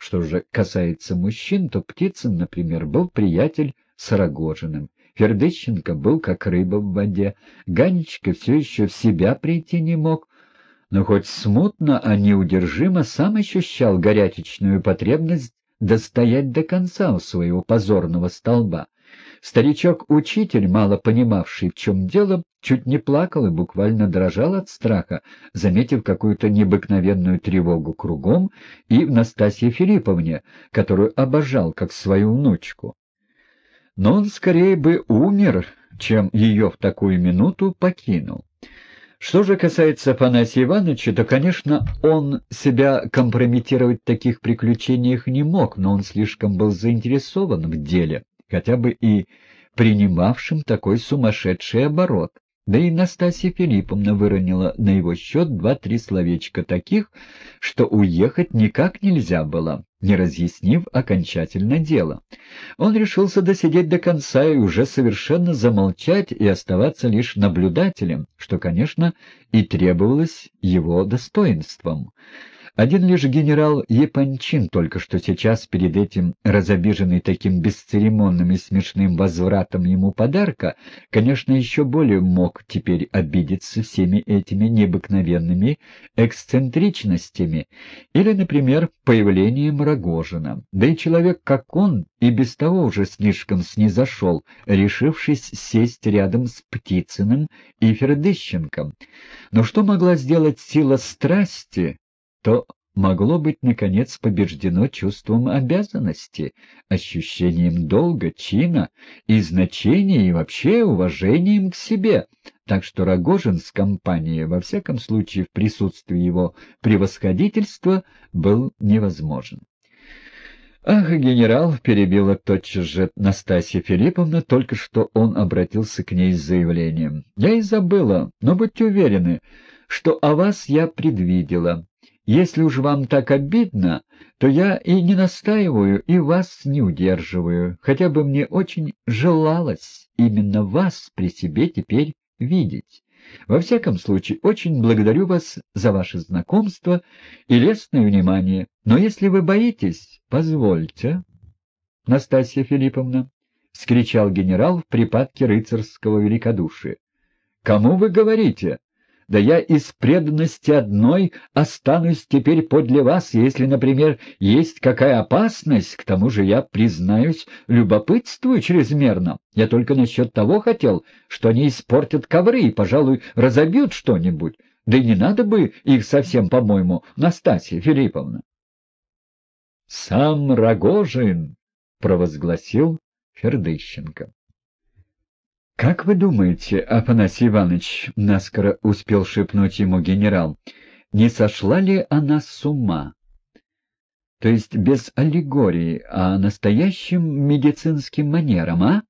Что же касается мужчин, то Птицын, например, был приятель с Рогожиным. Фердыщенко был как рыба в воде. Ганечка все еще в себя прийти не мог, но хоть смутно, а неудержимо сам ощущал горячечную потребность достоять до конца у своего позорного столба. Старичок-учитель, мало понимавший, в чем дело, чуть не плакал и буквально дрожал от страха, заметив какую-то необыкновенную тревогу кругом и в Настасье Филипповне, которую обожал как свою внучку. Но он скорее бы умер, чем ее в такую минуту покинул. Что же касается Афанасия Ивановича, то, конечно, он себя компрометировать в таких приключениях не мог, но он слишком был заинтересован в деле хотя бы и принимавшим такой сумасшедший оборот. Да и Настасья Филипповна выронила на его счет два-три словечка таких, что уехать никак нельзя было, не разъяснив окончательно дело. Он решился досидеть до конца и уже совершенно замолчать и оставаться лишь наблюдателем, что, конечно, и требовалось его достоинством. Один лишь генерал Епанчин, только что сейчас перед этим разобиженный таким бесцеремонным и смешным возвратом ему подарка, конечно, еще более мог теперь обидеться всеми этими необыкновенными эксцентричностями или, например, появлением Рогожина. Да и человек, как он, и без того уже слишком снизошел, решившись сесть рядом с Птицыным и Фердыщенком. Но что могла сделать сила страсти, то могло быть, наконец, побеждено чувством обязанности, ощущением долга, чина и значения, и вообще уважением к себе. Так что Рогожин с компанией, во всяком случае в присутствии его превосходительства, был невозможен. «Ах, генерал!» — перебила тотчас же Настасья Филипповна, только что он обратился к ней с заявлением. «Я и забыла, но будьте уверены, что о вас я предвидела. Если уж вам так обидно, то я и не настаиваю, и вас не удерживаю, хотя бы мне очень желалось именно вас при себе теперь видеть. Во всяком случае, очень благодарю вас за ваше знакомство и лестное внимание, но если вы боитесь, позвольте. — Настасья Филипповна, — скричал генерал в припадке рыцарского великодушия. — Кому вы говорите? Да я из преданности одной останусь теперь подле вас, если, например, есть какая опасность, к тому же я, признаюсь, любопытствую чрезмерно. Я только насчет того хотел, что они испортят ковры и, пожалуй, разобьют что-нибудь. Да и не надо бы их совсем, по-моему, Настасья Филипповна. — Сам Рогожин! — провозгласил Фердыщенко. «Как вы думаете, Афанасий Иванович, — наскоро успел шепнуть ему генерал, — не сошла ли она с ума? То есть без аллегории, а настоящим медицинским манером, а?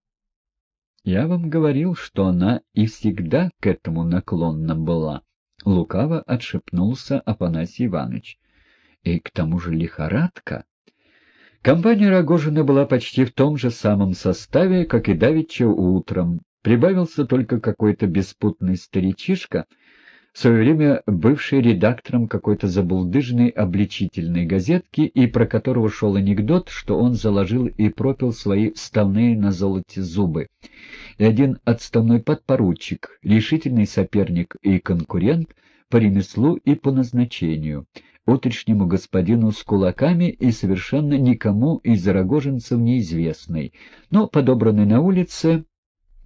Я вам говорил, что она и всегда к этому наклонна была. Лукаво отшепнулся Афанасий Иванович. И к тому же лихорадка. Компания Рогожина была почти в том же самом составе, как и давеча утром, Прибавился только какой-то беспутный старичишка, в свое время бывший редактором какой-то забулдыжной обличительной газетки, и про которого шел анекдот, что он заложил и пропил свои вставные на золоте зубы. И один отставной подпоручик, решительный соперник и конкурент по ремеслу и по назначению, утреннему господину с кулаками и совершенно никому из рогожинцев неизвестный, но подобранный на улице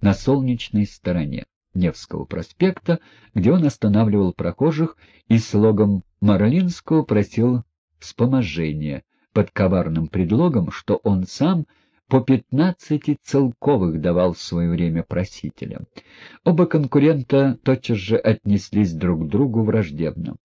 на солнечной стороне Невского проспекта, где он останавливал прохожих и слогом Марлинского просил вспоможения под коварным предлогом, что он сам по пятнадцати целковых давал в свое время просителям. Оба конкурента тотчас же отнеслись друг к другу враждебно.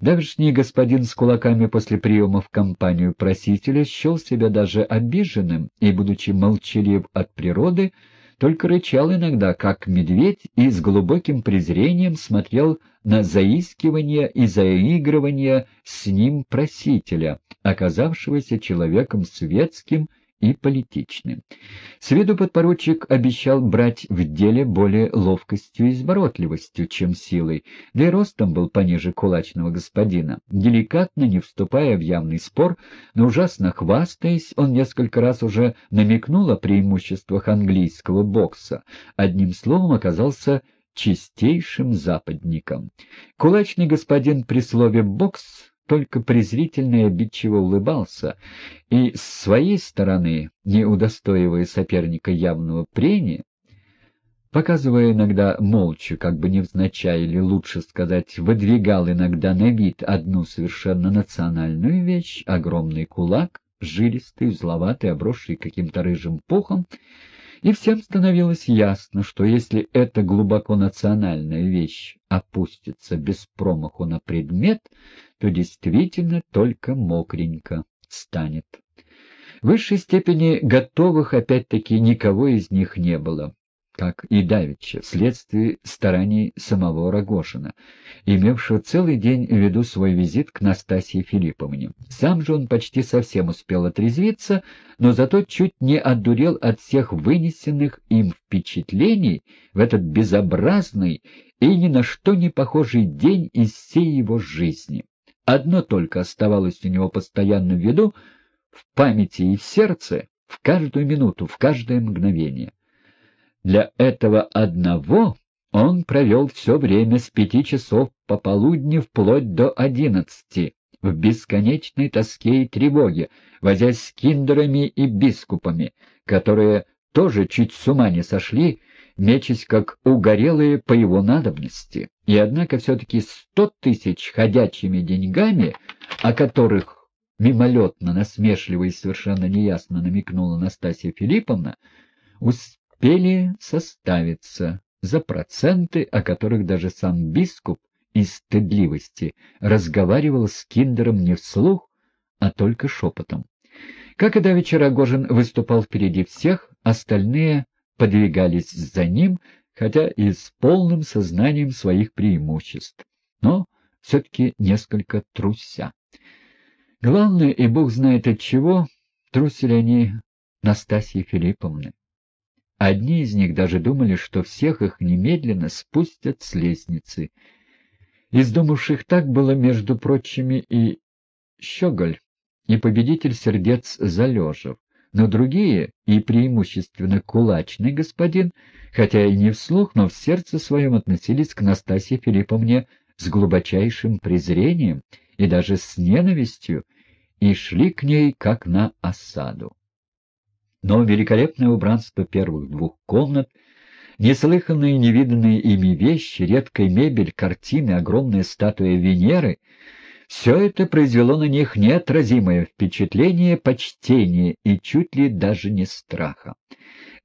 Давешний господин с кулаками после приема в компанию просителя счел себя даже обиженным и, будучи молчалив от природы, только рычал иногда, как медведь, и с глубоким презрением смотрел на заискивание и заигрывание с ним просителя, оказавшегося человеком светским и политичны. С виду подпоручик обещал брать в деле более ловкостью и изворотливостью, чем силой, да и ростом был пониже кулачного господина. Деликатно, не вступая в явный спор, но ужасно хвастаясь, он несколько раз уже намекнул о преимуществах английского бокса. Одним словом, оказался чистейшим западником. Кулачный господин при слове «бокс» только презрительно и обидчиво улыбался, и с своей стороны, не удостоивая соперника явного прения, показывая иногда молча, как бы невзначай, или лучше сказать, выдвигал иногда на вид одну совершенно национальную вещь — огромный кулак, жилистый, узловатый, обросший каким-то рыжим пухом, и всем становилось ясно, что если эта глубоко национальная вещь опустится без промаху на предмет, то действительно только мокренько станет. В высшей степени готовых опять-таки никого из них не было как и Давича, вследствие стараний самого Рогошина, имевшего целый день в виду свой визит к Настасье Филипповне. Сам же он почти совсем успел отрезвиться, но зато чуть не отдурел от всех вынесенных им впечатлений в этот безобразный и ни на что не похожий день из всей его жизни. Одно только оставалось у него постоянно в виду, в памяти и в сердце, в каждую минуту, в каждое мгновение. Для этого одного он провел все время с пяти часов пополудни вплоть до одиннадцати, в бесконечной тоске и тревоге, возясь с киндерами и бискупами, которые тоже чуть с ума не сошли, мечась как угорелые по его надобности. И однако все-таки сто тысяч ходячими деньгами, о которых мимолетно, насмешливо и совершенно неясно намекнула Настасья Филипповна, успели составиться за проценты, о которых даже сам бискуп из стыдливости разговаривал с Киндером не вслух, а только шепотом. Как и давеча Рогожин выступал впереди всех, остальные подвигались за ним, хотя и с полным сознанием своих преимуществ, но все-таки несколько труся. Главное, и бог знает от чего, трусили они Настасьи Филипповны. Одни из них даже думали, что всех их немедленно спустят с лестницы. Из думавших так было, между прочими, и Щеголь, и победитель сердец Залежев, но другие, и преимущественно кулачный господин, хотя и не вслух, но в сердце своем относились к Настасье Филипповне с глубочайшим презрением и даже с ненавистью, и шли к ней как на осаду. Но великолепное убранство первых двух комнат, неслыханные невиданные ими вещи, редкая мебель, картины, огромная статуя Венеры — все это произвело на них неотразимое впечатление почтения и чуть ли даже не страха.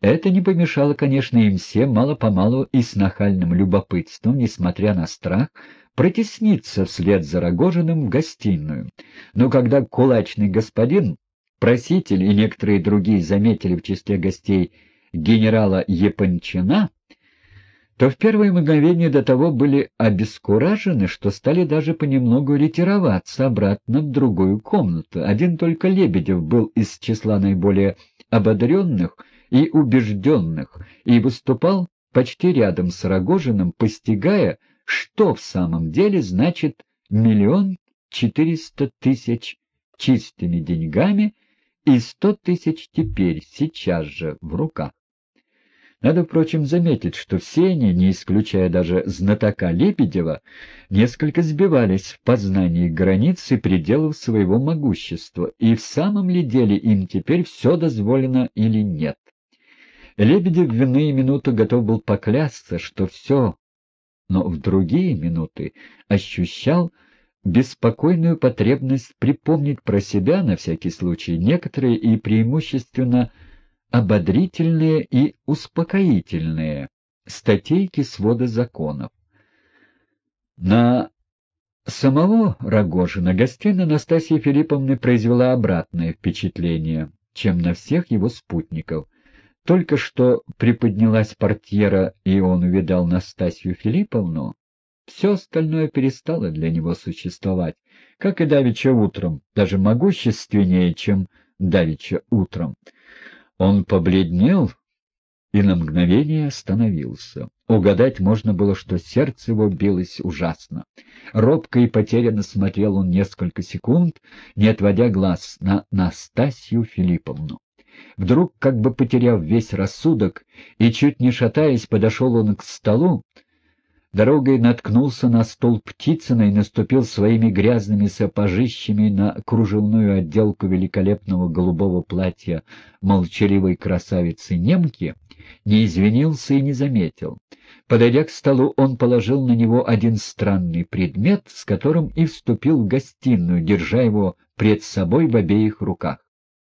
Это не помешало, конечно, им всем мало-помалу и с нахальным любопытством, несмотря на страх, протесниться вслед за Рогожиным в гостиную. Но когда кулачный господин Проситель и некоторые другие заметили в числе гостей генерала Япончина, то в первое мгновение до того были обескуражены, что стали даже понемногу ретироваться обратно в другую комнату. Один только Лебедев был из числа наиболее ободренных и убежденных и выступал почти рядом с Рогожиным, постигая, что в самом деле значит миллион четыреста тысяч чистыми деньгами и сто тысяч теперь, сейчас же, в руках. Надо, впрочем, заметить, что все они, не исключая даже знатока Лебедева, несколько сбивались в познании границ и пределов своего могущества, и в самом ли деле им теперь все дозволено или нет. Лебедев в иные минуты готов был поклясться, что все, но в другие минуты ощущал, беспокойную потребность припомнить про себя, на всякий случай, некоторые и преимущественно ободрительные и успокоительные статейки свода законов. На самого Рогожина гостина Анастасия Филипповна произвела обратное впечатление, чем на всех его спутников. Только что приподнялась портьера, и он увидал Настасью Филипповну, все остальное перестало для него существовать, как и давеча утром, даже могущественнее, чем давеча утром. Он побледнел и на мгновение остановился. Угадать можно было, что сердце его билось ужасно. Робко и потерянно смотрел он несколько секунд, не отводя глаз на Настасью Филипповну. Вдруг, как бы потеряв весь рассудок и чуть не шатаясь, подошел он к столу, дорогой наткнулся на стол Птицына и наступил своими грязными сапожищами на кружевную отделку великолепного голубого платья молчаливой красавицы-немки, не извинился и не заметил. Подойдя к столу, он положил на него один странный предмет, с которым и вступил в гостиную, держа его пред собой в обеих руках.